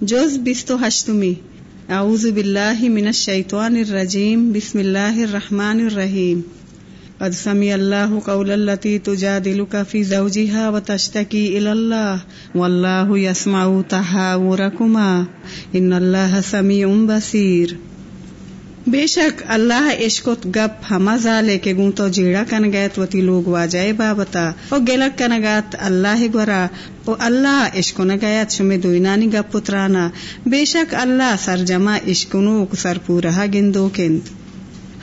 جز بست ہشتمی اعوذ باللہ من الشیطان الرجیم. بسم اللہ الرحمن الرحیم. قد سمی اللہ قول التي تجادلك في زوجها وتشتكي إلى الله والله يسمع تحاوركما ان الله سميع بصير بے شک اللہ عشقت گپ ہما زالے کے گوں تو جیڑا کن گیت وتی لوگ واجائے بابتا۔ او گلک کن گات اللہ گورا۔ او اللہ عشق نہ گیت شمی دوینانی گپ پترانا۔ بے شک اللہ سر جمع عشقنو سر پورا گندو کند۔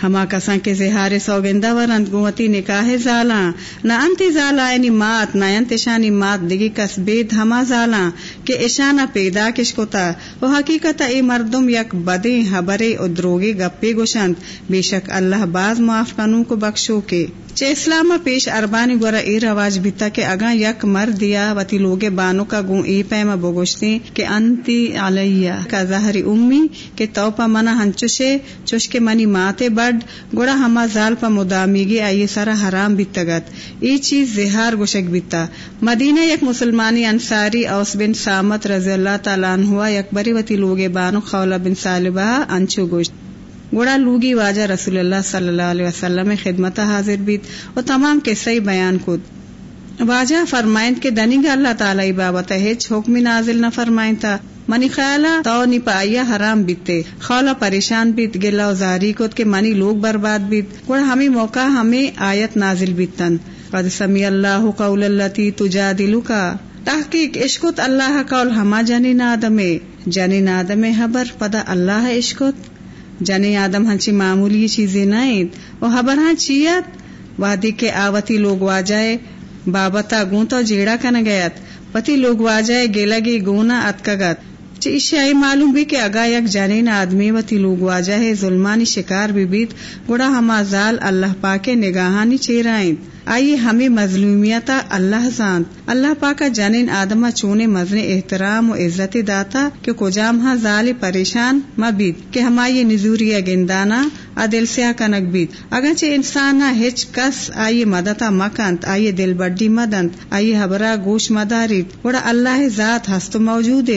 ہما کساں کے زہار سوگندہ ورند گوتی نکاح زالاں۔ نہ انتی زالا یعنی مات، نہ انتشانی مات دگی کس بید ہما زالاں۔ کہ اشانہ پیدا کش کتا و حقیقت اے مردم یک بدے حبرے و دروگے گپے گوشند۔ بے شک اللہ باز معاف کنو کو بخشو کے چے اسلام پیش اربانی گورا اے رواج بیتا کہ اگاں یک مر دیا وتی لوگے بانو کا گوں اے پیما بگوشتے کہ انتی علیہ کا ظہری امی کہ توپا منا ہنچوشے چوش کے منی ماتے بڈ گوڑا ہما زال پا مدامیگی آئیے سارا حرام بیتگت ای چیز زہار گوشک بیتا۔ مدینہ یک مسلمانی انصاری اوس بن سامت رضی اللہ تعالیٰ عنہ یک بری وتی لوگے بانو خولہ بن سالبہ انچو گوشت۔ گوڑا لوگی واجہ رسول اللہ صلی اللہ علیہ وسلم خدمت حاضر بیت و تمام قصے بیان کد واجہ فرمائند کے دنی گا اللہ تعالی بابت ہیچ حکم نازل نہ فرمائن تھا منی خیالہ تو نی پایا حرام بیتے۔ خولا پریشان بیت گلا و زاری کت کے منی لوگ برباد بیت۔ گوڑا ہمیں موقع، ہمیں آیت نازل بیتن۔ قد سمی اللہ قول اللہ تجا دلو کا تحقیق عشقت اللہ قول ہما جنی نادمے جنی نادمے حبر، پدا اللہ عشقت جنے آدم ہنچی معمولی چیزیں نائیں وہ خبر ہاں چیت وادی کے آوتی لوگ واجائے بابتا گون تو جیڑا کن گیت پتی لوگ واجائے، گیلا گی گونا اتکگت چیشی آئی معلوم بھی کہ اگا یک جنین آدمی وتی لوگ واجہ ظلمانی شکار بھی بیت، گڑا ہما زال اللہ پاکے نگاہانی چیرائیں آئیے ہمیں مظلومیتا اللہ زانت اللہ پاکا جنین آدما چونے مزن احترام و عزت داتا کہ کجام ہاں ظال پریشان مبید، کہ ہمائی نزوری گندانا دل سیا کنک بید۔ اگرچہ انسان ہچ کس آئیے مدتا مکنت آئیے دل بڈی مدنت آئیے حبرا گوش مدارید۔ بڑا اللہ ذات ہست موجود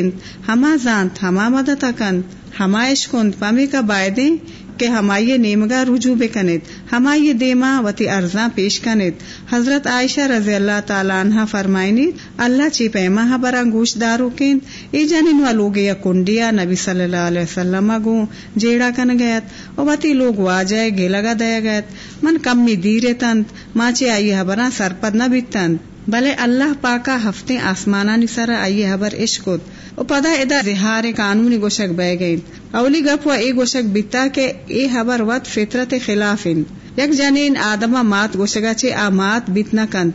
ہما زانت ہما مدتا کند ہمائش کند پمی کا بائدیں کہ ہمائی نیمگا رجوع بکنت ہمائی دیما وتی ارزاں پیش کنت حضرت عائشہ رضی اللہ تعالیٰ عنہ فرمائنی، اللہ چی پیما برا گوش دارو کن ای جنین و لوگ یا کنڈیا نبی صلی اللہ علیہ وسلم گو، جیڑا کن گیت۔ و وتی لوگ واجائے گیلگا دیا گیت۔ من کمی دیرے تند ماچے آئی حبراں سرپد نہ بیتند بلے اللہ پاکا ہفتے آسمانانی سرا آئیے حبر عشقت او پدا ادا زہار قانونی گوشک بہ گئی اولی گپ و اے گوشک بیتا کہ اے حبر وط فطرت خلاف یک جنین آدما مات گوشگا چے آ مات بیتنا کند۔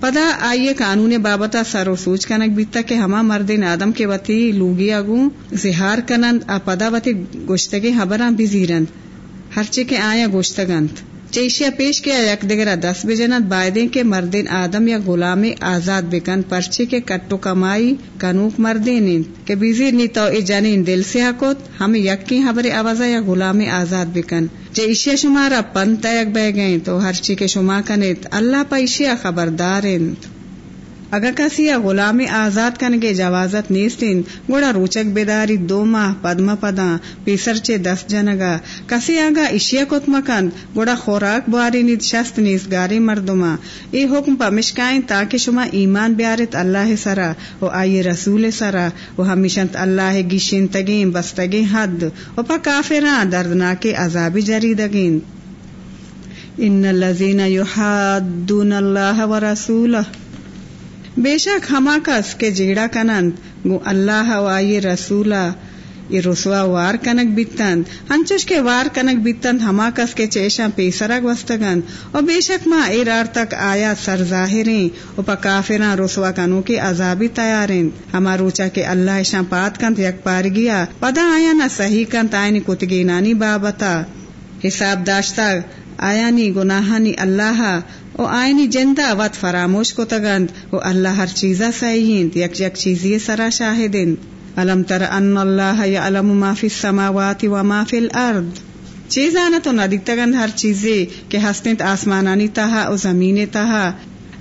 پدا آئیے قانون بابتا سر و سوچ کنک بیتا کہ ہما مردین آدم کے وتی لوگی اگوں زہار کنند۔ آ پدا وتی گوشتگی حبراں بزیرند ہرچے کے آیا گوشتگند۔ چیشیا پیش کیا یک دگرا دس بجنت بائدیں کے مردین آدم یا غلام آزاد بکن پرچے کے کٹو کمائی کنوک مردین کے بیزی نی تو جنین دل سے حکوت، ہم یکی حبر آوازہ یا غلام آزاد بکن۔ چیشیا شمارا پن تیک بہ گئیں تو ہر چی کے شما کنیت، اللہ پا ایشیا خبردار اگر کسی یا غلام آزاد کنگے جوازت نیستین، گوڑا روچک بیداری دو ماہ پدما پدا پیسر چے دس جنگا، کسی آگا اشیا کت مکند گوڑا خوراک باری نید، شست نیز، گاری مردما۔ ای حکم پا مشکائیں تاکہ شما ایمان بیارت اللہ سرا و آئی رسول سرا و ہمیشنت اللہ گیشن تگین بستگین حد و پا کافران دردناک عذابی جریدگین۔ ان الذين يحادون الله ورسوله بے شک ہما کس کے جیڑا کنند، گو اللہ و آئی رسولا، یہ رسوا وار کنک بیتند ہنچش کے وار کنک بیتند ہما کس کے چیشا پیسرک وستگند۔ اور بے شک ماں ایرار تک آیا سر ظاہریں، او پا کافراں رسوا کنو کے عذابی تیاریں۔ ہما روچا کے اللہ شاں پات کند یک پار گیا، پدا آیا نہ صحیح کند، آئینی کتگینانی بابتا۔ حساب داشتا، آیا نی گناہانی اللہ او آئینی جندہ وط فراموش کو تگند، او اللہ ہر چیزا سہیند یک یک چیزی سرا شاہدند علم تر ان اللہ یعلم ما فی السماوات و ما فی الارض۔ چیزانا تو ندیتگند ہر چیزے کہ ہستند آسمانانی تہا او زمین تہا۔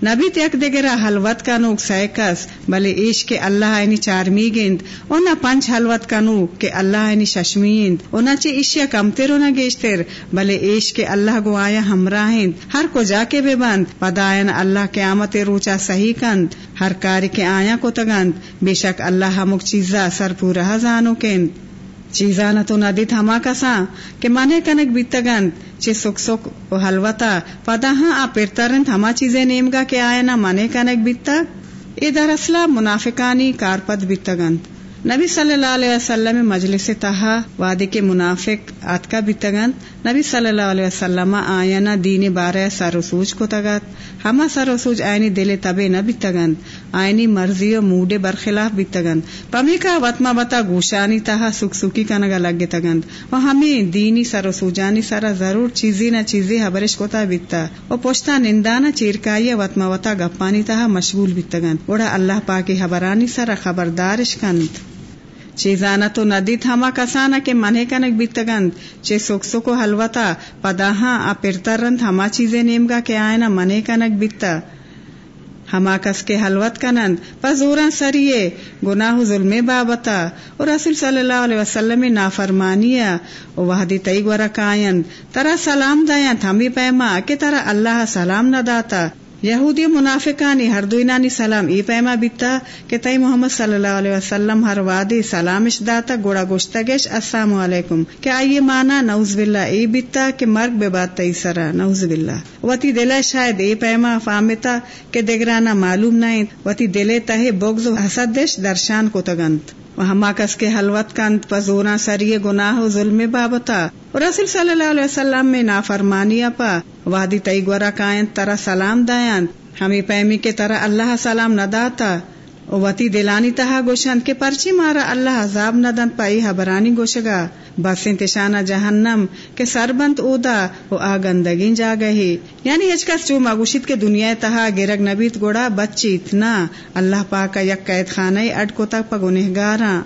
نبی یک دگرا حلوت کنوک سیکس بلے ایش کے اللہ اینی چارمی گند اونا پنچ حلوت کنوک کہ اللہ اینی ششمیند اونا چے اشیا کمتر اونا گیشتر بلے ایش کے اللہ گو آیا ہمراہند ہر کو جا کے بے بند، پدائن اللہ قیامت روچا صحیح کند، ہر کاری کے آیا کو تگند، بے شک اللہ ہمک چیزا سر پورا زانو کند۔ چیزانا تو ندیت ہما کسا کہ مانے کنک بیتگند چے سک سک و حلوتا پدا ہاں آ پرترند ہما چیزیں نیمگا کے آئے نا مانے کنک بیتا؟ ای در اصلا منافقانی کارپد بیتگند نبی صلی اللہ علیہ وسلم مجلس تہا وادی کے منافق آتکا بیتگند نبی صلی اللہ علیہ وسلم آینا دین بارے سر و سوچ کو تگت ہما سر و سوچ آئینی دل تبے نہ بیتگند آئینی مرضی و موڈے برخلاف بیتگند پمی کا وطما بتا گوشانی تہا سک سکی کنگا لگے تگند۔ و ہمیں دینی سر و سوجانی سرا ضرور چیزی نہ چیزی حبرش کوتا بیتا۔ و پوشتا نندانا چیرکائی وطما وطا گپانی تہا مشغول بیتگند وڑا اللہ پاکی حبرانی سرا خبردارش کند۔ چیزانا تو ندی تھاما کسانا کے منہ کنک بیتگند چے سک سکو حلوتا پداہاں آ پرترند ہما چیزیں نیمگا کے آئینا منہ کنک بیتا۔ ہما کس کے حلوت کنند پزورا سریے، گناہ ظلم بابتا، اور رسول صلی اللہ علیہ وسلم نافرمانیا او وحدی تئی گورا کائن، ترا سلام دایا تھمی پیما، کہ ترا اللہ سلام نہ داتا۔ یہودی منافقانی ہر دوینانی سلام ای پیما بیتا کہ تئی محمد صلی اللہ علیہ وسلم ہر وادی سلامش داتا، گوڑا گوشتگش السلام علیکم۔ کہ آئیے مانا نوز باللہ، ای بیتا کہ مرگ بے بات تئی سرا نوز باللہ۔ وتی دلہ شاید ای پیما فامتا کہ دگرانا معلوم نہیں وتی دلے تہے بغض و حسدش درشان کو تگنت وہما کس کے حلوت کند پزورا سریے گناہ و ظلم بابتا۔ اور رسول صلی اللہ علیہ وسلم میں نافرمانی پا وادی تئی گورا کائن ترا سلام دایان ہمیں پیمی کے طرح اللہ سلام نہ داتا۔ وتی دلانی تہا گوشند کے پرچی مارا اللہ عذاب نہ پائی حبرانی گوشگا بس انتشانہ جہنم کے سربند اودا وہ آ گندگی جا گئی۔ یعنی ہچکس چو مگوشت کے دنیا تہا گرگ نبیت گوڑا بچی اتنا۔ اللہ پاک یک قید خانہ اڈ کو تک پگنہ گارا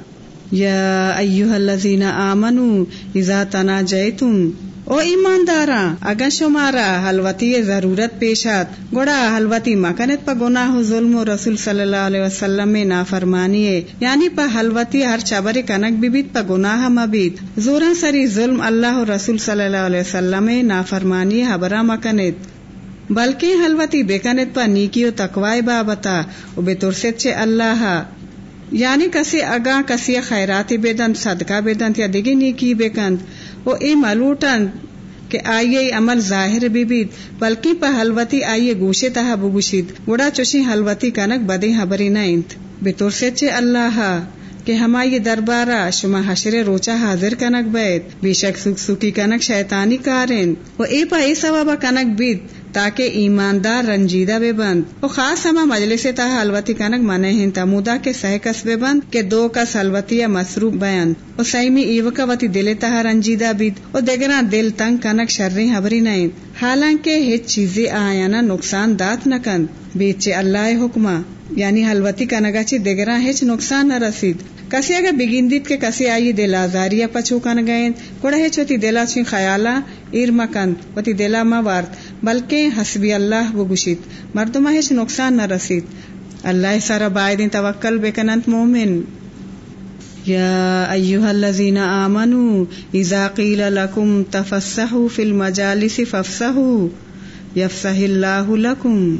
یا ایوہ الذین آمنو اذا تناجیتم او ایماندارا اگا شمارا حلوتی ضرورت پیشات گوڑا حلوتی مکنت پا گناہ و ظلم و رسول صلی اللہ علیہ وسلم میں نافرمانی یعنی پا حلوتی ہر چبر کنک بیبیت پا گناہ مبیت زورا سری ظلم اللہ و رسول صلی اللہ علیہ وسلم میں نافرمانی حبرا مکنت بلکہ حلوتی بیکنت پا نیکی و تقوی بابتا و بے ترست چے اللہ یعنی کسی اگا کسی خیراتی بیدند صدقہ بیدند یا دیگی نیکی بیکند وہ اے ملوٹن کہ آئیے عمل ظاہر بھی بیت بلکہ پہ حلوتی آئیے گوشے تہا بگوشید۔ گوڑا چوشی حلوتی کنک بدی حبری نائنت بطور سے چے اللہ کہ ہمائی دربارہ، شما حشر روچا حاضر کنک بیت۔ بے شک سک کنک شیطانی کارن وہ اے پا اے سوابا کنک بیت تاکہ ایماندار رنجیدہ بے بند۔ وہ خاص ہما مجلس تا حلوتی کنک منے ہن تمودا کے سہ کس بے بند کے دو کس حلوتی یا مسروب بیان۔ او سیمی ایوکا وتی دل تہا رنجیدہ بیت او دگرا دل تنگ کنک شرری حبری نہیں حالانکہ ہیچ چیزیں آیا نقصان دات نہ کند۔ بیچے اللہ حکمہ۔ یعنی حلوتی کنگا چی دگرا ہیچ نقصان نہ رسید۔ کسی اگر بگیندید کے کسی آئی دل آزاریا پچو کن گئیں کوڑا ہیچ وتی دلا چین خیالا ایر مکند وتی دلا موارد بلکہ حسبی اللہ و گشید مردمہ ہیچ نقصان نہ رسید۔ اللہ سارا بائدین توکل بکنند مومن۔ یا ایوہ الذین آمنوا اذا قیل لکم تفسحوا فی المجالس فافسحوا یفسح اللہ لکم۔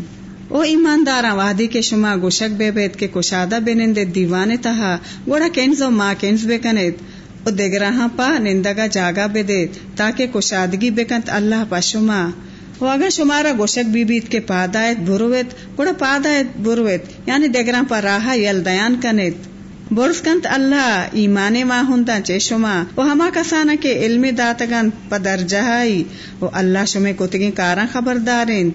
او ایماندارا وادی کے شما گوشک بے بیت کے کشادہ بے دیوانے تہا۔ گوڑا کینز و ماں کینز بے کنید۔ او دگراہاں پا نندگا جاگا بے دے تاکہ کشادگی بے کنت اللہ پا شما۔ و اگر شمارا گوشک بی بیت کے پادایت برویت گوڑا پادایت برویت یعنی دگراں پا راہا یل دیان کنیت۔ برس کنت اللہ ایمان ما ہندا چے شما و ہما کسانا کے علم داتگان پا درجہائی و اللہ شمے کتگی کاراں خبردارین۔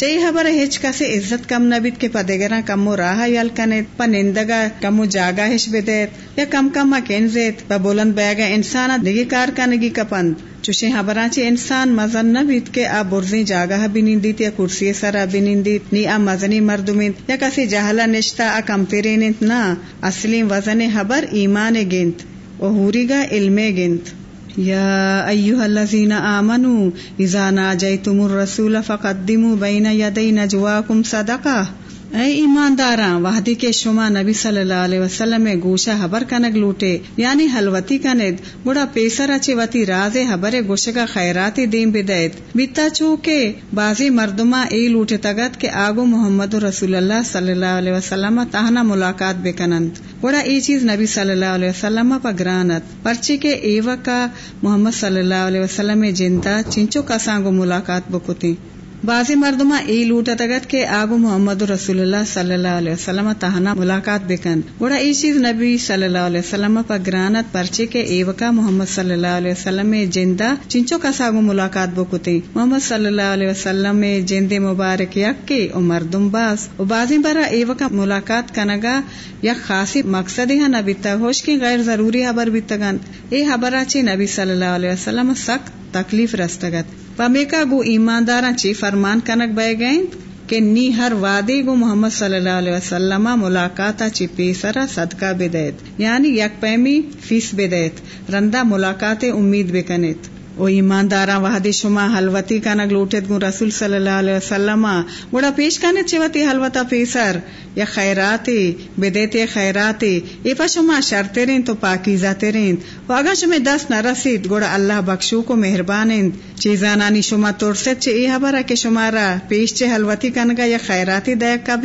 چئی خبر ہچ کسی عزت کم نبیت کے پدگرا کمو راہ یل کنت پا نندگا کمو جاگا ہش بدیت یا کم کم کنزیت پا بلند بیگا انسانا دیگی کار کنگی کپند چوشے خبرانچی انسان مزن نبیت کے آ برزی جاگا بنیندیت یا کرسی سرا بنیندیت نی آ مزنی مردمیت یا کسی جہلا نشتا آ کم پیرینت نا اصلی وزن خبر ایمان گنت و ہوری گا علم گنت يا أيها الذين آمنوا إذا ناجيتم الرسول فقدموا بين يدي نجواكم صدقة. اے ایمانداراں، وحدی کے شما نبی صلی اللہ علیہ وسلم گوشا حبر کنگ لوٹے یعنی حلوتی کند گڑا پیسر اچے وتی راز حبر گوشگا خیراتی دیم بدیت۔ بیتا چوکے بازی مردما ای لوٹے تگت کے آگو محمد رسول اللہ صلی اللہ علیہ وسلم تہنا ملاقات بکنند۔ گڑا ای چیز نبی صلی اللہ علیہ وسلم پا گرانت۔ پرچی کے ایوکا محمد صلی اللہ علیہ وسلم جنتا چنچو کسانگو ملاقات بکتی بازی مردما ای لوٹا تگت کے آگو محمد رسول اللہ صلی اللہ علیہ وسلم تہنا ملاقات بکن۔ گوڑا ای چیز نبی صلی اللہ علیہ وسلم پا گرانت پرچے کے ایوکا محمد صلی اللہ علیہ وسلم جندہ چنچو کا ساگو ملاقات بکتی محمد صلی اللہ علیہ وسلم جند مبارک یک کے او مردم باز۔ او بازی برا ایوکا ملاقات کنگا یک خاصی مقصد ہاں نبی ہوش کی غیر ضروری حبر بیتگن۔ ای حبر چی نبی صلی اللہ علیہ وسلم سخت تکلیف رستگت۔ پمیکا گو ایماندارا چی فرمان کنک بے گئیں کہ نی ہر وادی گو محمد صلی اللہ علیہ وسلم ملاقاتا چی پیسرا صدقہ بدیت یعنی یک پیمی فیس بدیت، رندہ ملاقات امید بکنیت۔ او ایمانداراں وحدی شما حلوتی کنگ لوٹت گو رسول صلی اللہ علیہ وسلم گوڑا پیش کنت چوتی حلوتا پیسر یا خیراتی بدیتی خیراتی ای پا شما شرطے رین تو پاکیزہ ترین و اگر شما دست نرسید گوڑا اللہ بخشو کو مہربانند چیزانانی شما ترست چه ای حبرا که شما را پیش چه حلوتی کنگا یا خیراتی دیک کا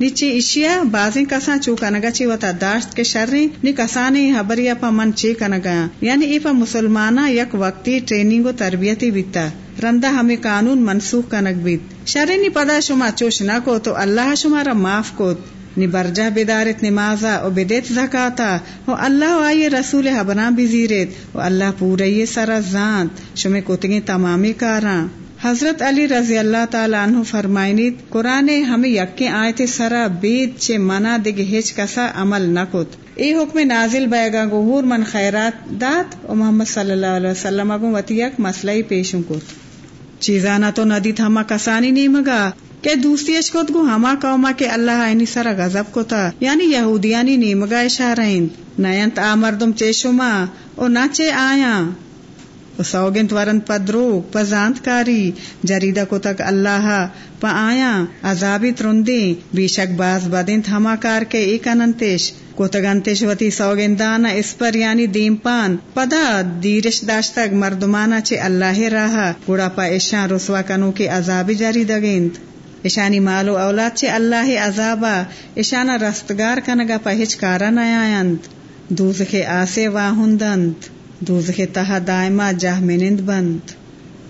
نیچے اشیا بازیں کساں چو کنگا چی وتا داشت کے شرری نی کسانی حبریا پا من چی کنگا یعنی ای پا مسلمانا یک وقتی ٹریننگ و تربیتی بیتا رندہ ہمیں قانون منسوخ کنگ بیت۔ شرری نی پدا شما چوش نہ کو تو اللہ شما را معاف کو نی برجہ بدارت نمازا او بدیت زکاتا۔ او اللہ آئیے رسول حبنا بزیرت او اللہ پورے سرا زانت شمی کتگی تمامی کاراں حضرت علی رضی اللہ تعالی عنہ فرمائنیت قرآن ہمیں یقین آئے سرا بید چے منا دگ ہچ کسا عمل نکت ای حکم نازل بیگا گہور من خیرات دات او محمد صلی اللہ علیہ وسلم اگو وتی مسئلہ پیشوں کت۔ چیزانا تو ندیت ہما کسانی نیمگا۔ کہ دوسری اشکت گو ہما قوما کے اللہ عینی سرا غضب کو تھا یعنی یہودیانی نیمگا اشارین نیت آ مردم چے شما او نہ چے آیا۔ سوگنت ورن پدرو پزانت کاری۔ جریدہ کو تک اللہ پا آیا۔ عذابی ترندی۔ بے شک باز بدنت ہما کار کے ایک انتش کو تگنتش وتی سوگندانا اس پر یعنی دیم پان پدا دیرش داشتک مردمانا چے اللہ راہا. گڑا پا اشان رسوا کنو کے عذابی جاری دگند اشانی مالو اولاد چے اللہ عذابا. اشانا رستگار کنگا پہچ کارا نیایند دوزخ آسے واہندند. دوزخ تہا دائما جہ منند بند.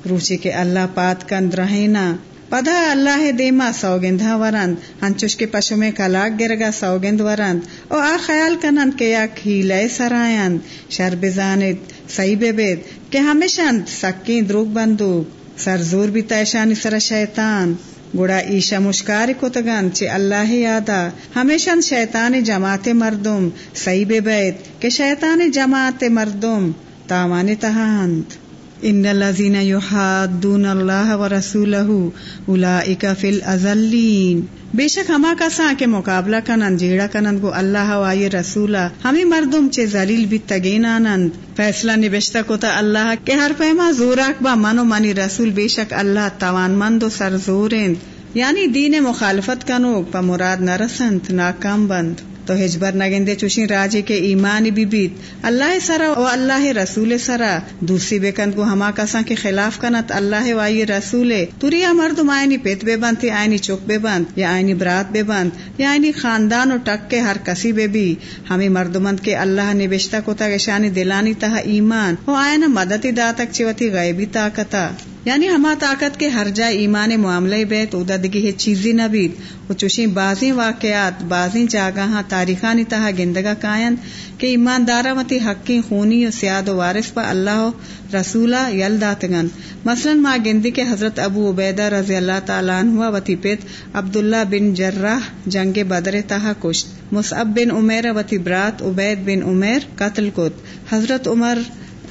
روچی کے اللہ پات کند رہینا. پدا اللہ دیما سوگندہ ورند ہنچوش کے پشو میں کلاک گرگا سوگند ورند او آ خیال کنند کے یا کھیلے سرائند شر بزاند سی بے کہ ہمیشند سکین دروگ بندوگ سرزور بھی تیشانی سر شیطان گڑا ایشا مشکار کتگن چے اللہ یادا ہمیشن شیطان جماعت مردم سی بے بیت کہ شیطان جماعت مردم تاوان تہاند ان الذين يحادون الله ورسوله اولئك في الاذلين بے شک ہما کا سا کے مقابلہ کنند جیڑا کنند گو اللہ و آئی رسولا ہمیں مردم چے ذلیل بھی تگین آنند فیصلہ نبشتہ کو تا اللہ کے ہر پیما زوراک با منو منی رسول بے شک اللہ توان مند و سر زورند یعنی دین مخالفت کنو پا مراد نرسند، ناکام بند. تو ہجبر نگندے چوشین راجے کے ایمان بی بیت۔ اللہ سرا او اللہ رسول سرا۔ دوسری بیکند کو ہما کساں کے خلاف کنت اللہ وائی رسول۔ توریا مردم آئینی پیت بے بند تھی آئینی چوک بے بند، یا آئینی برات بے بند، یا آئینی خاندان و ٹک کے ہر کسی بے بھی ہمیں مردمند کے اللہ نے بشتا کو تک شانی دلانی تہا ایمان۔ او آئینا مدتی داتک چوتی غیبی طاقتا۔ یعنی ہما طاقت کے ہر جا ایمان معاملے بیت اددگی ہے چیزی نبید۔ وہ چوشیں بازی واقعات بازی جاگاہاں تاریخانی تہا گندگا کائن کہ ایماندارا متی حقی خونی و سیاد و وارث پا اللہ رسولہ یل داتگن مثلا ما گندی کے حضرت ابو عبیدہ رضی اللہ تعالیٰ عنہ وتی پیت عبداللہ بن جرہ جنگ بدر تہا کشت۔ مصعب بن عمیر وتی برات، عبید بن عمیر قتل کت۔ حضرت عمر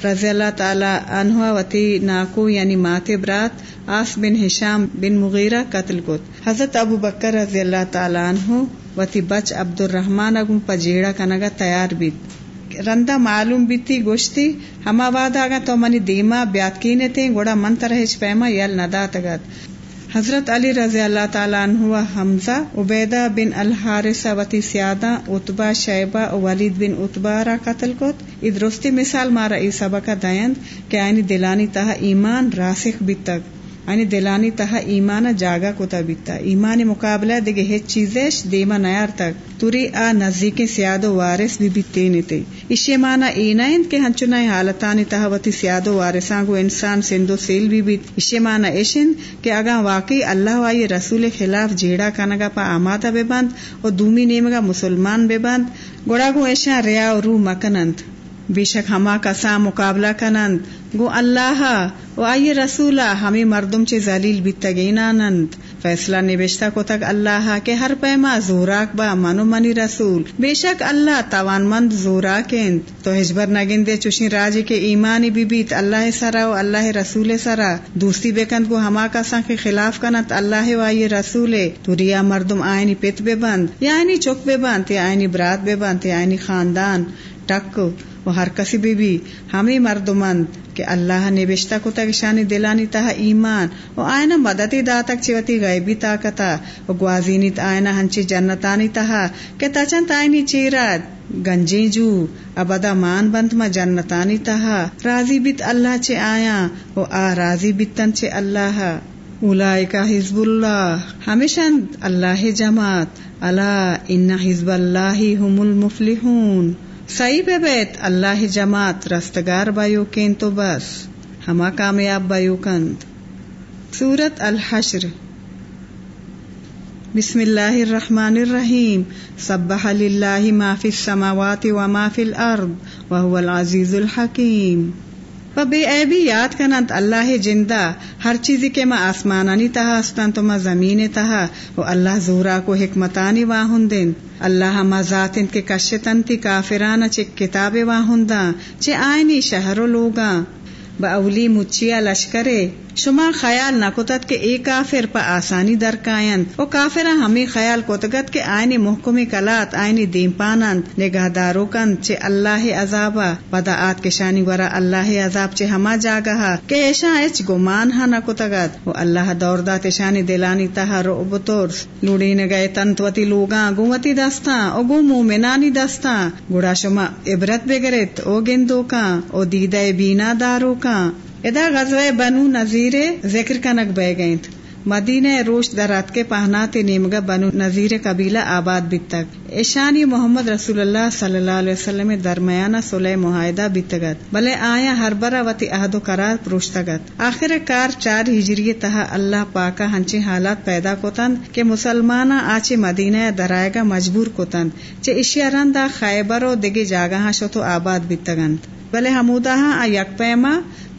رضی اللہ تعالی عنہ وتی ناکو یعنی مات برات آس بن ہشام بن مغیرہ قتل کت۔ حضرت ابو بکر رضی اللہ تعالی عنہ وتی بچ عبد الرحمان اگم پجیڑا کنگا تیار بیت۔ رندا معلوم بیتی گوشتی، ہما وادا آگا تو منی دیما بیات کینے گوڑا من ترہچ پیما یل ندا تگت حضرت علی رضی اللہ تعالیٰ عنہ حمزہ، عبیدہ بن الحارثہ وتی سیادہ اتبا شیبہ ولید بن اتبا را قتل کت۔ ادرستی مثال مارا ای سبقہ دایند کہ آئینی دلانی تہا ایمان راسخ بیتک آئینی دلانی تہا ایمان جاگا کتا بیتا۔ ایمان مقابلہ دگے ہیچ چیزش دیما نیار تک توری آ نزدیک سیاد و وارث بھی بیتینی تے اشی مانا اینا اند کے ہنچنائی حالتانی تہا وتی سیاد و وارثان کو انسان سندو سیل بھی بیت۔ اشی مانا ایشن کہ اگا واقعی اللہ وائی رسول خلاف جیڑا کنگا پا آمادا بے بند و دومی نیمگا مسلمان بے بند گوڑا گو ایشان ریا گو اللہ و آئی رسولا ہمیں مردم چے ذلیل بیتگینا نند فیصلہ نبشتہ کو تک اللہ کے ہر پیما زوراک با منو منی رسول۔ بے شک اللہ توان مند زوراک انت تو ہجبر نگندے چوشی راجی کے ایمانی بی بیت اللہ سرا و اللہ رسول سرا۔ دوستی بکند کو ہما کسا کے خلاف کنت اللہ و آئی رسول تو ریا مردم آئینی پت بے بند یا آئینی چک بے بند یا آئینی برات بے بند یا آئینی خاندان۔ ٹک، وہ ہر کسی بھی بھی، ہمیں مردمند۔ کہ اللہ نے بشتا کو تک شانی دلانی تہا ایمان، و آئنا مدتی دا تک چوتی غیبی طاقتا، و گوازینی آئنا ہنچی جنتانی تہا، کہ تچن تائنی چیرات گنجی جو، ابدا مان بند ما جنتانی تہا، راضی بیت اللہ چے آیا، و آ راضی بیتن چے اللہ اولائکا حزب اللہ، ہمیشہ اللہ جماعت اللہ ان حزب اللہ هم المفلحون۔ صحیح بے بیت، اللہ جماعت، رستگار بایو کین تو بس، ہما کامیاب بایو کند۔ سورت الحشر۔ بسم اللہ الرحمن الرحیم۔ سبح للہ ما فی السماوات و ما فی الارض وهو العزیز الحکیم۔ و بے اے بھی یاد کنند اللہ جندہ، ہر چیزی کے ما آسمانانی تہا استن تو ما زمین تہا، و اللہ زورا کو حکمتانی واہن دن اللہ ما ذاتن کے کشتن تی کافران چے کتاب واہن دا چے آئینی شہر لوگاں۔ با اولی مچیا لشکرے شما خیال نہ کتت کے اے کافر پا آسانی در او کافر ہمیں خیال کتگت کے آئینی محکم کلات آئینی دیم پانند نگاہ دارو کند چے اللہ عذابا پدا آت کے شانی ورا اللہ عذاب چے ہما جاگا کہ ایشا اچ گمان ہا نہ کتگت و اللہ دور دات شانی دلانی تہا رو بطور لوڑی نگئے تنتوتی لوگاں گوتی دستا او گو مومنانی دستا گوڑا شما عبرت بگرت، او گندو کا او دیدہ بینا دارو کا ادا غزوہ بنو نذیر ذکر کنک بہ گئیں مدینہ روش درات کے پہناتے نیمگا بنو نذیر قبیلہ آباد بتک ایشانی محمد رسول اللہ صلی اللہ علیہ وسلم درمیانہ سلح معاہدہ بتگت بلے آیا ہر برا وتی عہد و قرار پروشتگت آخر کار چار ہجری تہا اللہ پاکا ہنچی حالات پیدا کوتند کہ مسلمانا آچے مدینہ درائے گا مجبور کوتند، چے اشیا رندا خیبر و دگے جاگاں شو تو آباد بتگند بلے ہمودا ہاں یک پیما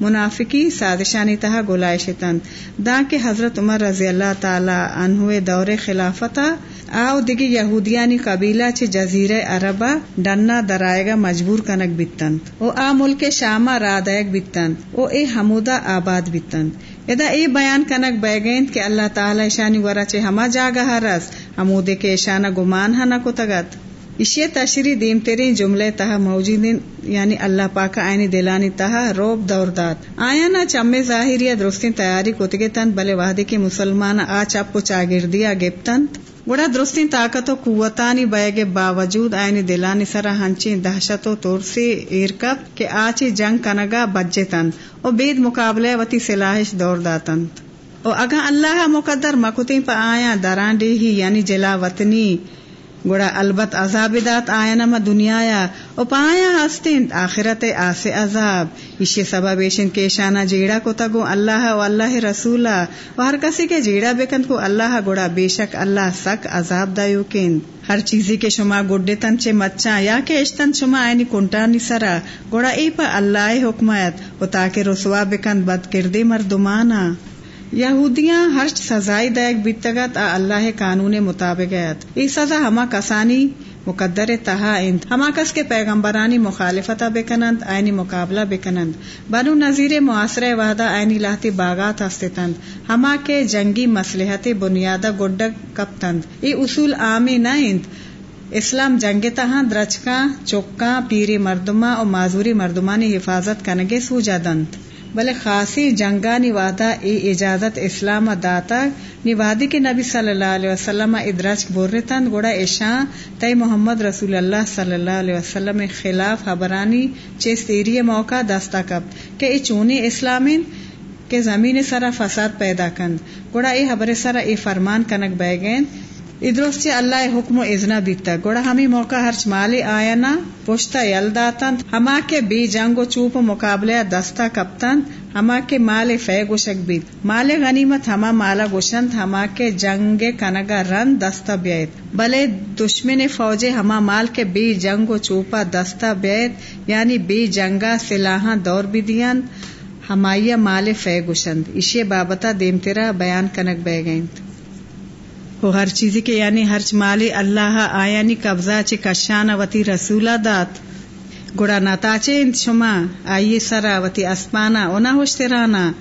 منافقی سازشانی تہا گلائے شتن دا کے حضرت عمر رضی اللہ تعالی عنہ دور خلافتا آو دگی یہودیانی قبیلہ چھ جزیر عربا ڈنا درائے گا مجبور کنک بیتن او آ ملک شامہ رادائک بیتن او اے حمودہ آباد بیتن ادا اے بیان کنک بیگین کہ اللہ تعالی شانی ورا چھ ہما جاگا رس حمودے کے شانہ گمان ہنا کو تگت۔ اشیاء تشری دیم تیری جملے تہا موجود یعنی اللہ پاک آئینی دلانی تہا روب دور داد۔ آیا نا چمے ظاہری درستی تیاری کتگے تن، بلے وحدے کی مسلمان آ چپ چاگردیا گپتن گوڑا درستی طاقت و قوتانی بیگے باوجود آئینی دلانی سرا ہنچی دہشت و طور سے ایرکب کہ آچی جنگ کنگا بجے تن، او بید مقابلے وتی سلاحش دور داتن۔ او اگا اللہ مقدر مکتی پا آیا درانڈی ہی یعنی جلا وطنی گوڑا البت عذاب دات آیا نما دنیا او پایا ہستین آخرت آس عذاب۔ اسی سبب ایشن کے شانہ جیڑا کو تگو اللہ و اللہ رسولا و ہر کسی کے جیڑا بکن کو اللہ گوڑا بے شک اللہ سک عذاب دایو کن ہر چیزی کے شما گڈے تن چے مچا یا کہ اشتن شما آئینی کنٹا نسرا گوڑا ای پا اللہ حکمت و تاکہ رسوا بکن بد کردے مردمانا۔ یہودیاں ہر سزائی دیکھ بیتگت آ اللہ قانون مطابق ای سزا ہما کسانی مقدر تہا انت ہما کس کے پیغمبرانی مخالفت بکنند، آئینی مقابلہ بکنند۔ بنو نظیر معاصر وحدہ آئینی لاہتی باغات ہستند ہما کے جنگی مسلحت بنیادہ گڈ کپتند۔ ای اصول عامی نہ انت اسلام جنگ تہاں درچکاں، چوکاں، پیری مردما اور معذوری مردمانی حفاظت کنگے سوجا دنت بلے خاصی جنگا نوادا ای اجازت اسلام داتا نوادی کے نبی صلی اللہ علیہ وسلم ادرج بورتن گوڑا ایشاں تئی محمد رسول اللہ صلی اللہ علیہ وسلم خلاف حبرانی چیستیری موقع دستا کب کہ ای چونی اسلامین کے زمین سرا فساد پیدا کند گوڑا ای حبر سرا ای فرمان کنک بے گین ادروس اللہ حکم و ازنا بیتا گوڑا ہمیں موقع ہرچ مالی آیا نا پوشتا یل داتن ہما کے بی جنگ و چوپ مقابلہ دستا کپتن ہما کے مال فے گوشک بیت مال غنیمت ہما مالا گوشند ہما کے جنگ کنگا رن دستا بیت بلے دشمن فوجے ہما مال کے بی جنگ و چوپا دستا بیت یعنی بی جنگا سلاحاں دور بھی دیاں ہمایا مال فے گوشند اشے بابتا دیمترا بیان کنک بے گئیں کو ہر چیزی کے یعنی ہر مال اللہ آیانی قبضہ چے کشان وتی رسولہ دات۔ گڑا نتاچے انت شما، آئیے سرا وتی اسپانا اونا ہوشترانا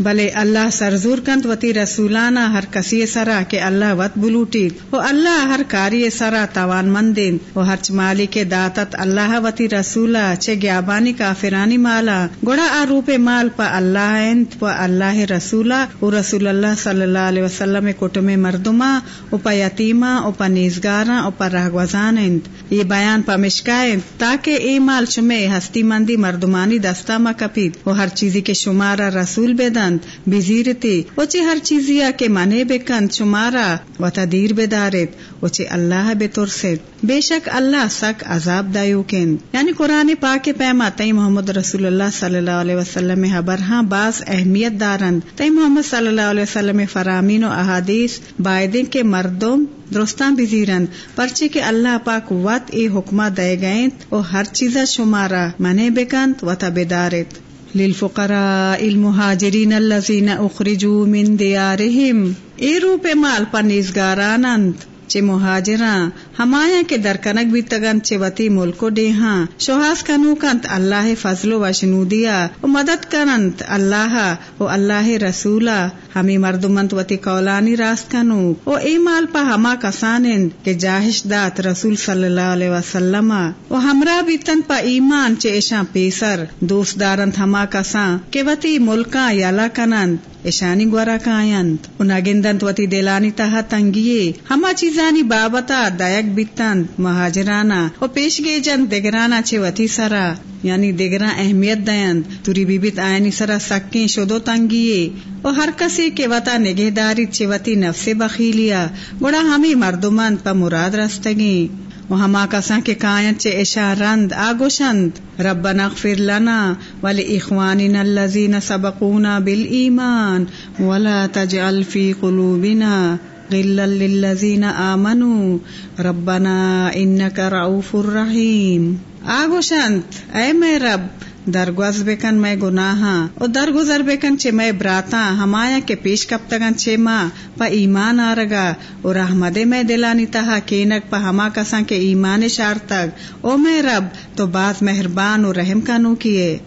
بلے اللہ سرزور کنت وتی رسولانا ہر کسی سرا کے اللہ وط بلوٹی۔ وہ اللہ ہر کاری سرا توان مندین۔ وہ ہر مالی کے داتت اللہ وتی رسولا چے گیابانی کافرانی مالا۔ گوڑا آ روپ مال پا اللہ انت و اللہ رسولا۔ و رسول اللہ صلی اللہ علیہ وسلم کٹم مردما او پا یتیما او پا نیزگارا او پا رہگوزان انت یہ بیان پا مشکائیں تاکہ ای مال شمے ہستی مندی مردمانی دستا ما کپید وہ ہر چیزی کے شمارا رسول بدند بزیرتی وچے ہر چیزیا کے منے بکند شمارا و تدیر بدارت وچے اللہ بے ترست بے شک اللہ سک عذاب دایو کن یعنی قرآن پاک پیما تئی محمد رسول اللہ صلی اللہ علیہ وسلم ہاں باز اہمیت دارند تئی محمد صلی اللہ علیہ وسلم فرامین و احادیث بائدن کے مردم درستان بزیرند پرچے کے اللہ پاک وط اے حکمہ دے گئیں او ہر چیزا شمارا منے بکند و تبدارت للفقراء المهاجرين الذين اخرجوا من ديارهم اے روپ مال پنیزگارانند چے مہاجراں ہمایا کے درکنک بھی تگن چے وتی ملکو ڈیہاں شوہاس کنو کنت اللہ فضل و شنودیا و مدد کننت اللہ و اللہ رسولا۔ ہمیں مردمنت وتی قولانی راست کنو۔ و اے مال پا ہما کسانند کہ جاہش دات رسول صلی اللہ علیہ وسلم۔ و ہمرا بھی تن پا ایمان چے ایشاں پیسر۔ دوست دارنت ہما کسان کہ وتی ملکاں یالا کنند ایشانی گورا کائنت۔ انا گندنت وتی دلانی تہا تنگیے۔ ہما چیزانی بابتا دیا دائک بیتند مہاجرانا و پیش گے جن دگرانا چے وتی سرا یعنی دگرا اہمیت دیند توری بیبیت آئینی سرا سکیں شدو تنگیے۔ و ہر کسی کے وطا نگہ داری چے وتی نفس بخیلیا، گوڑا ہمیں مردمند پا مراد رستگیں۔ و ہما کساں کے کائن چے اشارند، آگوشند، ربنا اغفر لنا ولی اخواننا الذین سبقونا بالایمان، ولا تجعل فی قلوبنا غلا للذین آمنوا ربنا انک رعوف الرحیم آگوشند اے میں رب درگوز بکن میں گناہاں او درگزر بکن چے میں براتا ہمایا کے پیش کب تگن چے ماں پا ایمان آرگا او رحمد میں دلانی تہا کینک، پا ہما کساں کے ایمان شار تک او میں رب، تو باز مہربان و رحم کنو کیے۔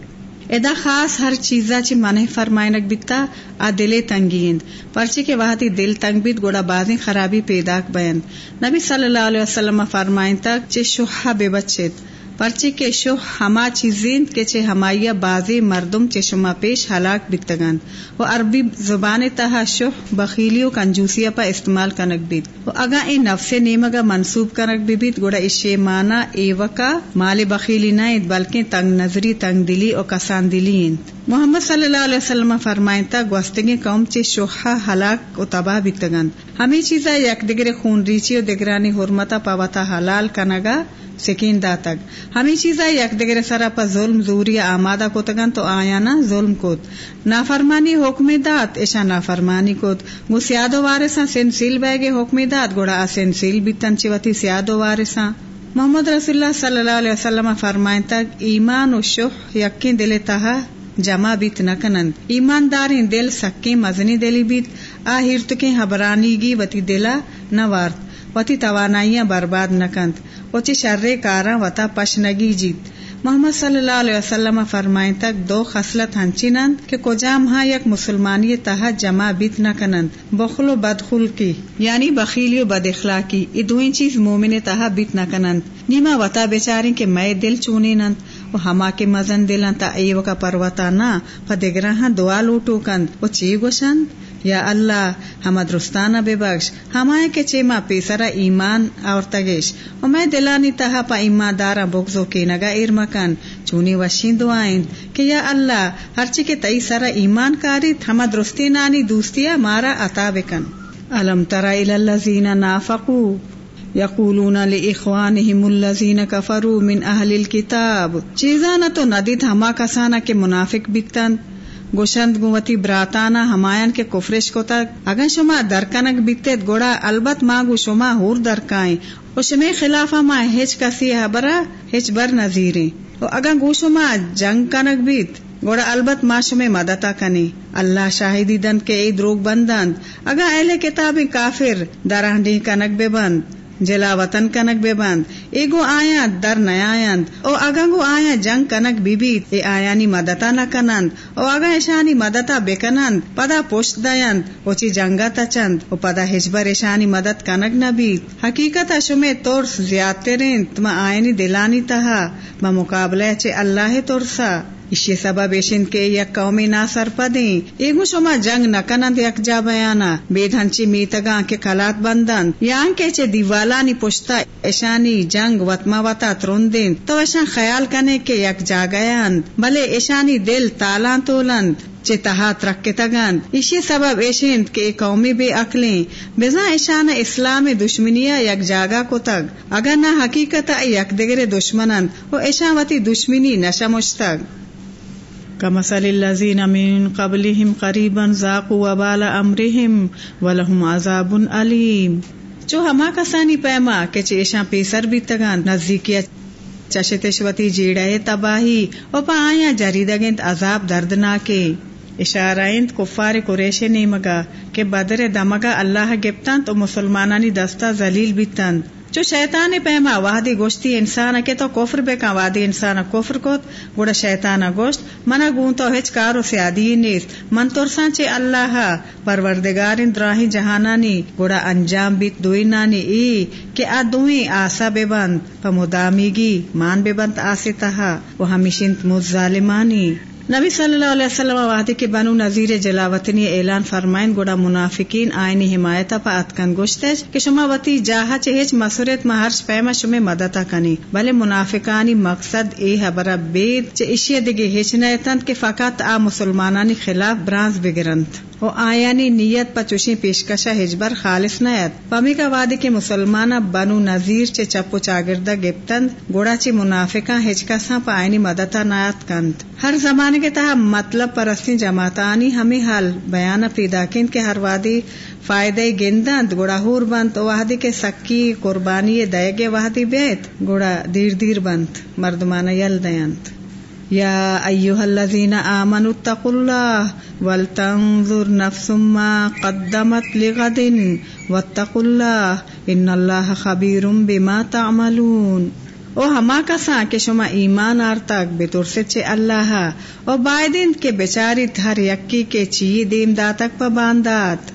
ادا خاص ہر چیزا چی منہ فرمائنک بیتا، آ دلے تنگیند۔ پرچی کے وحدی دل تنگ بیت، گوڑا بازی خرابی پیداک بیند۔ نبی صلی اللہ علیہ وسلم فرمائن تک چی شوہا بے بچت پرچے کے شو ہما چیزیں کے چے ہمایا بازی مردم چشمہ شما پیش ہلاک بکتگان۔ و عربی زبان تہا شو بخیلیو کنجوسیا پا استعمال کنک بیت و اگا اے نفس نیمگا منصوب کنک بی بیت گوڑا اشی مانا ایوکا مال بخیلی نائت بلکہ تنگ نظری، تنگ دلی اور کسان دلی محمد صلی اللہ علیہ وسلم فرمائیں تا گوستگی قوم چے شوہا ہلاک و تباہ بکتگان ہمیں چیزا یک دگرے خون ریچی و دگرانی حرمتا پاوتا حلال کنگا سکین داتگ۔ ہمیں چیزا یک دگر سرا پا ظلم زوری آمادہ کو تگن تو آیا نا ظلم کوت۔ نافرمانی حکم دات ایشا نافرمانی کوت۔ گو سیادو وارسا سنسیل بیگے حکم دات گوڑا سنسیل بیتن چیوتی سیادو وارسا۔ محمد رسول اللہ صلی اللہ علیہ وسلم فرمائن تک ایمان و شح یقین دل تہا جمع بیت نکنند. ایماندارین دل سکی مزنی دلی بیت. آہیر تکیں حبرانی گی وتی دلا نوارت. وتی توانائیاں برباد نکند. وچی شر کاراں وتا پشنگی جیت. محمد صلی اللہ علیہ وسلم فرمائیں تک دو خصلت ہنچینند کہ کجام ہاں یک مسلمانی تہا جمع بیت نہ کنند بخل و بدخل کی یعنی بخیلی و بد اخلاقی ای چیز مومن تہا بیت نہ کنند نیما وطا بیچاریں کہ میں دل چونے نند و ہما کے مزن دلن تا ایو کا پروتا نہ پدگرہ دعا لوٹو کند و چی گوشند یا اللہ ہم درستانہ بے بخش ہمائے کے چیما پیسرا ایمان اور تگش اور میں دلانی تہا پا ایمان دارا بغزو کے نگا ارمکن چونی وشین دعائیں کہ یا اللہ ہرچی کے تئی سرا ایمان کاری ہم درستی نانی دوستیا مارا عطا بکن علم ترا الذین نافقوا یقولون لاخوانهم الذین کفروا من اہل الكتاب۔ چیزانا تو ندید ہما کسانا کے منافق بیتن گوشند گوتی براتانا ہمایان کے کفرش کو تک اگر شما درکنک بیتے گوڑا، البت ماں شما ہور درکائیں۔ او شما خلاف ما ہیچ کسی حبرا ہیچ بر نظیریں۔ او اگر گو شما جنگ کنک بیت، گوڑا البت ما شما مدتا کنی۔ اللہ شاہدی دن کے ای دروگ بندند اگر اہل کتاب کافر درہنڈی کنک بے بند جلا وطن کنک بے بند ایگو آیا در نیایند او اگنگو آیا جنگ کنک بیبیت اے آیانی مدتا نہ کنند، او اگا ایشانی مدتا بکنند پدا پوشت دایند او چی جنگا تچند او پدا ہجبر ایشانی مدد کنک نبیت حقیقت شمی تورس زیادترین تما آئینی دلانی تہا با مقابلہ چے اللہ تورسا اسی سبب ایشن کے یک قومی نا سر پدیں ایگو شما جنگ نکنند یک جا بیانا بے دھنچی میتگاں کے کلات بندن یا کے چے دیوالانی پشتا ایشانی جنگ وطما وطا ترندین تو ایشان خیال کنے کے یک جا گیاند بلے ایشانی دل تالان تولند چے تحات رکھ تگند اسی سبب ایشند کے قومی بے عقلیں بزا ایشان اسلام دشمنیا یک جاگا کو تگ اگر نہ حقیقت یک دگر دشمنند و ایشان وتی دشمنی نشمشتگ كمثل الذين من قبلهم قريبا ذاقوا وبال امرهم ولهم عذاب عليم جو ہما کسانی پیما کہ چیشاں پیسر بھی تگان نزدیکیا اچھا چشتشوتی جیڑے تباہی، او پا آیا جریدگنت عذاب دردناکے۔ اشارائند کفار قریش نیمگا کہ بدر دمگا اللہ گپتن تو مسلمانانی دستا ذلیل بیتند جو شیطان پیما وادی گوشتی انسان کے تو کوفر بے کا وادی انسان کوفر کو گوڑا شیطان گوشت، منا گون تو ہچ کارو سے آدی نیست من ترسان چے اللہ پروردگار دراہی جہانانی، گوڑا انجام بیت دوئی نانی ای، کہ آ دوئی آسا بے بند، پا مدامی گی مان بے بند آسی تہا وہ ہمیشنت مظالمانی نبی صلی اللہ علیہ وسلم وحدی کے بنو نظیر جلاوطنی اعلان فرمائن گوڑا منافقین آئینی حمایتا پا اتکن گوشتش کہ شما وطی جاہا چہیچ مسورت مہرش پیما شما مدتا کنی بلے منافقانی مقصد اے حبرہ بید چہ اشیاء دگی ہیچ نیتند کہ فقط آ مسلمانانی خلاف برانز بگرند۔ او آیانی نیت پا چوشی پیشکشا ہجبر خالص نیت پمی کا وعدے کے مسلمانا بنو نظیر چے چپو چاگردہ گپتند، گوڑا چی منافقاں ہجکساں پا آئینی مدتا نیت کند ہر زمانے کے تحت مطلب پرستی جماعتانی ہمیں حال بیان پیدا کن کے ہر وادی فائدے گندند گوڑا ہور بند وحدی کے سکی، قربانی دے گے وحدی بیت گوڑا دیر دیر بند، مردمان یل دیند یا ایوہ الذین آمنوا اتقوا اللہ ولتنظر نفس ما قدمت لغد واتقوا اللہ ان اللہ خبیر بما تعملون۔ او ہما کساں کہ شما ایمان آر تک بے سے چے اللہ او بائدین کے بیچاری ہر یکی کے چی دیم داتک پا باندات۔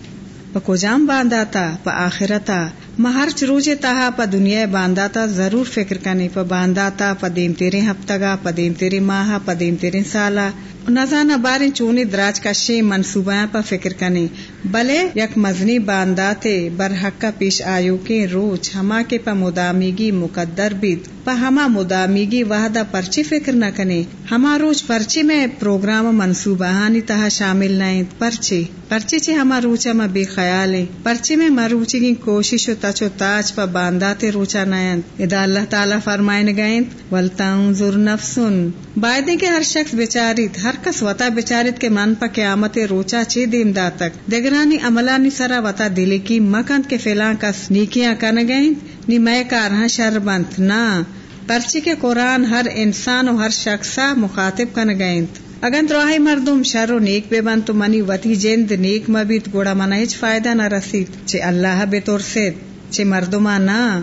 پا کجام بانداتا؟ پا آخرتا۔ مہر چروجے تہا پا دنیا بانداتا ضرور فکر کنی پا بانداتا، پا دیم تیرے ہفتگا پا دیم تیرے ماہا پا دیم تیرے سالا نزانا باریں چونی دراج کشی منصوبہ پا فکر کنی بلے یک مزنی بانداتے برحق پیش آیو کے روچ ہما کے پا مدامیگی مقدر بیت پا ہما مدامیگی وحدہ پرچی فکر نہ کنے۔ ہما روچ پرچی میں پروگرام منصوبہانی تہا شامل نہیں پرچی پرچی چی ہما روچا ما بے خیال پرچی میں مروچی کی کوشش و تچو تاج پا بانداتے روچا نائن ادا اللہ تعالی فرمائن گئیں ولتنظر نفسن بائدیں کے ہر شخص بیچاریت ہر کس وطا بیچاریت کے من پا قیامت روچا چی دیم دا تک دگرانی عملانی سرا وطا دلی کی مکند کے فیلان کس نیکیاں کن گئیں۔ نی میں کارہاں شر بند نا۔ پرچی کے قرآن ہر انسان و ہر شخصا مخاطب کن گئیں۔ اگر تراہی مردم شر و نیک بے بند تو منی وتی جند نیک مبیت گوڑا منہ ہچ فائدہ نہ رسید۔ چے اللہ بے طور سے چے مردما نا۔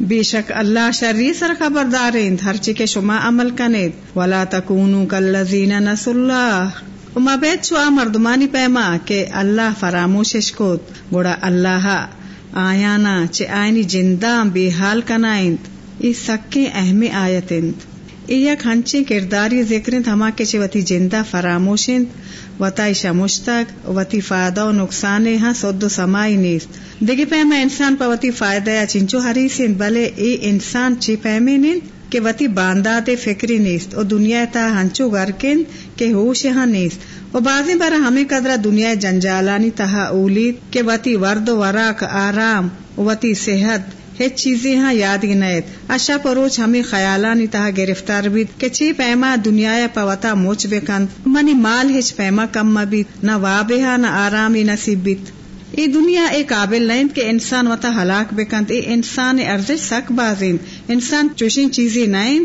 بے شک اللہ شری سر خبردار ہر چکے شما عمل کنید۔ ولا تکونو کلذین نس اللہ اما بیت چوا مردمانی پیما کہ اللہ فراموشش کوت گوڑا اللہ آیانا چے آئینی جندہ بے حال کنائند، ای سکے اہمی آیتند۔ ایک ہنچی کرداری ذکرند، ہما کے چے وتی جندہ فراموشند وتا ایشا مشتق وتی فائدہ و نقصان ہاں سود و سمائی نیست۔ دیگه پیما انسان پا وتی فائدہ یا چنچو حریسند بلے ای انسان چی پیمے نیند کہ وتی باندات فکری نیست، او دنیا تا ہنچو گرکند کہ ہوش ہاں نیست۔ و بازی برا ہمیں قدرہ دنیا جنجالانی تہا اولید کہ وتی ورد و وراک، آرام وتی صحت، ہیچ چیزیں ہاں یاد گنیت اشا پروچ ہمیں خیالانی تہا گرفتار بیت کہ چی پیما دنیا پوتا موچ بکند۔ منی مال ہیچ پیما کم مبیت نہ وابہا ہاں، نہ آرامی نصیب بیت ای دنیا اے قابل نہیں کہ انسان وتا ہلاک بکند اے انسان ارزش سک بازین۔ انسان چوشین چیزی نہیں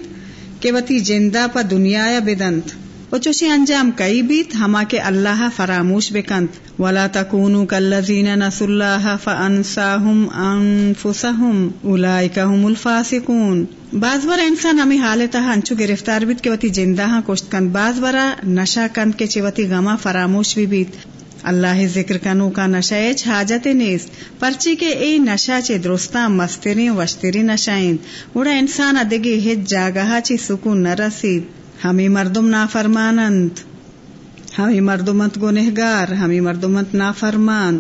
کہ وتی جندہ پا دنیا یا بدند و چوشی انجام کئی بیت ہما کے اللہ فراموش بکند ولا تکونو کالذین نسو اللہ فانساہم انفسہم اولائک هم الفاسقون۔ بعض بار انسان ہمیں حالتا ہنچو گرفتار بیت کہ وتی جندہ ہاں کشت کند۔ بعض بارا نشا کند کے چی وتی غما فراموش بھی بیت۔ اللہ ذکر کنو کا نشہ حاجت نیست پرچی کے اے نشہ چے درستا مستری وشتری نشائیں۔ اڑا انسان ادگی ہج جاگہ چی سکون نہ رسید۔ ہمیں مردم نافرمانند۔ ہمیں مردمت گنہگار، ہمیں مردمت نا فرمان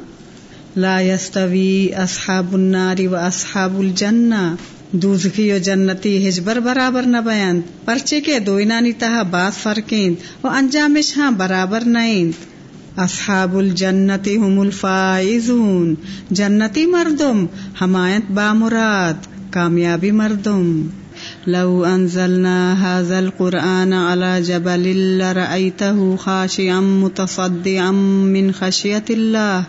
لا يستوی اصحاب النار و اصحاب الجنہ۔ دوزخی و جنتی ہجبر برابر نہ بیان پرچے کے دوئنانی تہا بات فرقیند و انجامش ہاں برابر نائند اصحاب الجنت هم الفائزون جنتی مردم حمایت با مراد کامیابی مردم لو انزلنا هذا القرآن على جبل لرأيته خاشعا متصدعا من خشية الله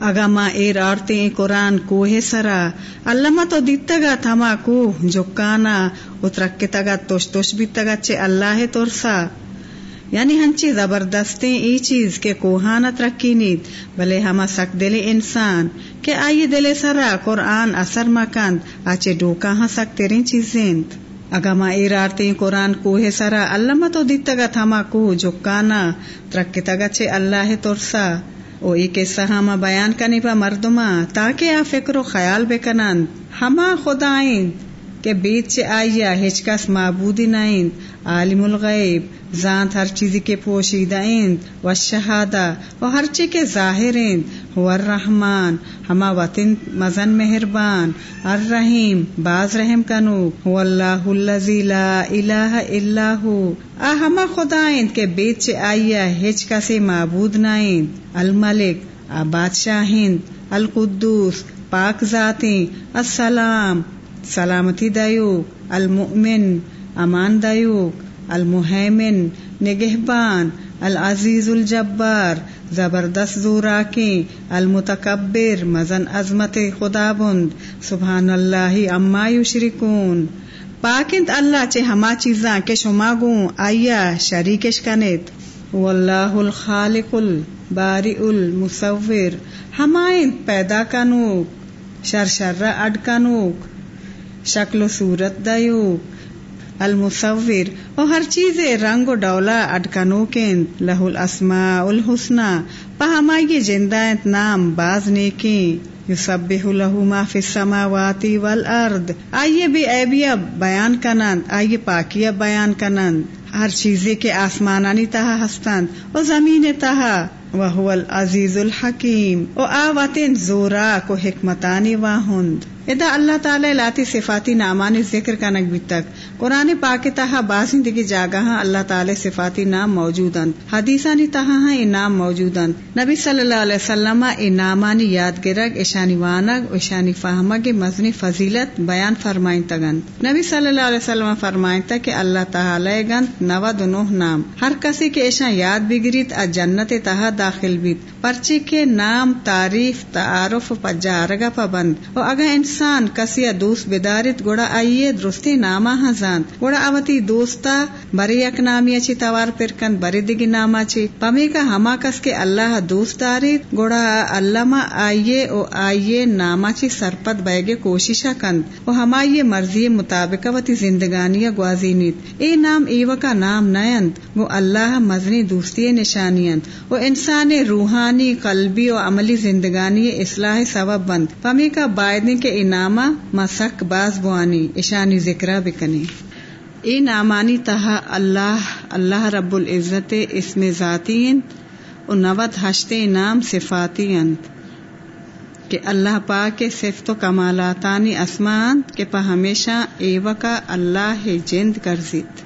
اگا ما ایر آرتے قرآن کوہ سرا اللہ تو دیتا گا تھما کوہ جکانا اترکتا گا توش توش بیتا گا چے اللہ ترسا یعنی ہنچی زبردستی ای چیز کے کوہانت رکھی نیت بلے ہما سک دل انسان، کہ آئی دل سرا قرآن اثر مکند، آچے ڈوکا ہاں سک تیرین چیزیں۔ اگا ما ایرارتی قرآن کوہ سرا، اللہ تو دیتا گا تھما کوہ جکانا ترکتا گا چھے اللہ ترسا۔ او ای قصہ ہما بیان کنی پا مردما، تاکہ آ فکر و خیال بکنند۔ ہما خدائیں۔ کہ بیت چے آئیا ہچکس معبودی نائند عالم الغیب، ذات ہر چیزی کے پوشیدہ و شہادہ، و ہر چیز کے ظاہر ہو الرحمن، ہما وطن مزن مہربان، الرحیم، باز رحم کنو، ہو اللہ لا الہ الا ہو۔ آ ہما خدا کے بیچ چے آئیا ہچ کا سے معبود نائند الملک، آ بادشاہ القدوس، پاک ذاتیں، السلام سلامتی دیو المؤمن، امان دیوک المحیمن نگہبان، العزیز الجبار، زبردست زورا کی المتکبر، مزن عظمت خدا بند سبحان اللہ اما یشرکون۔ پاکند اللہ چے ہما چیزاں کے شما گوں، آیا شریکش کنت واللہ الخالق الباری المصور۔ ہمائن پیدا کنوک شر شر اڈ کنوک۔ شکل و صورت دیو المصور اور ہر چیز رنگ و ڈولا اٹکنو کے لہ الاسماء الحسنہ پہمائی جندہ نام باز نیکی یسبح له ما فی السماوات والارض۔ آئیے بھی ایبیا بیان کنند، آئیے پاکیہ بیان کنند۔ ہر چیزے کے آسمانانی تہا ہستند و زمین تہا وہ العزیز الحکیم۔ و آواتن زورا کو حکمتانی واہند۔ ادا اللہ تعالی لاتی صفاتی نامانی ذکر کا نقبی تک۔ قرآن پاک تہا بازی دگی جاگہ اللہ تعالی صفاتی نام موجود حدیثانی تہا ہاں نام موجود نبی صلی اللہ علیہ وسلم اے نامانی یاد گرگ ایشانی وانگ ایشانی فہمگ مزنی فضیلت بیان فرمائن تگن نبی صلی اللہ علیہ وسلم فرمائن تک کہ اللہ تعالی گند نو دنوہ نام۔ ہر کسی کے ایشان یاد بگریت ا جنت تہا داخل بیت۔ پرچی کے نام، تعریف، تعارف پجارگا پابند و اگر انسان کسی دوست بدارت گوڑا آئیے درستی نامہ ہاں ہزاند گوڑا اوتی دوستا، بری یک نامی اچھی توار پرکن، بری دگی ناما چی پمی کا ہما کس کے اللہ دوست دارید گوڑا اللہ آئیے او آئیے ناما چی سرپت بیگے کوششا کند و ہما یہ مرضی مطابق وتی زندگانی گوازی نیت اے نام ایو کا نام نیند، وہ اللہ مزنی دوستی نشانیند۔ و انسان روحانی قلبی و عملی زندگانی اصلاح سبب بند۔ پمی کا بائدنی کے انامہ مسک باز بوانی۔ اشانی ذکرہ بکنی۔ ای نامانی تہا اللہ اللہ رب العزت، اسم ذاتی و نوت ہشتے نام صفاتی انت کہ اللہ پاک کے صفت و کمالاتانی اسمان کے پا ہمیشہ ایوکا اللہ جند کرزیت۔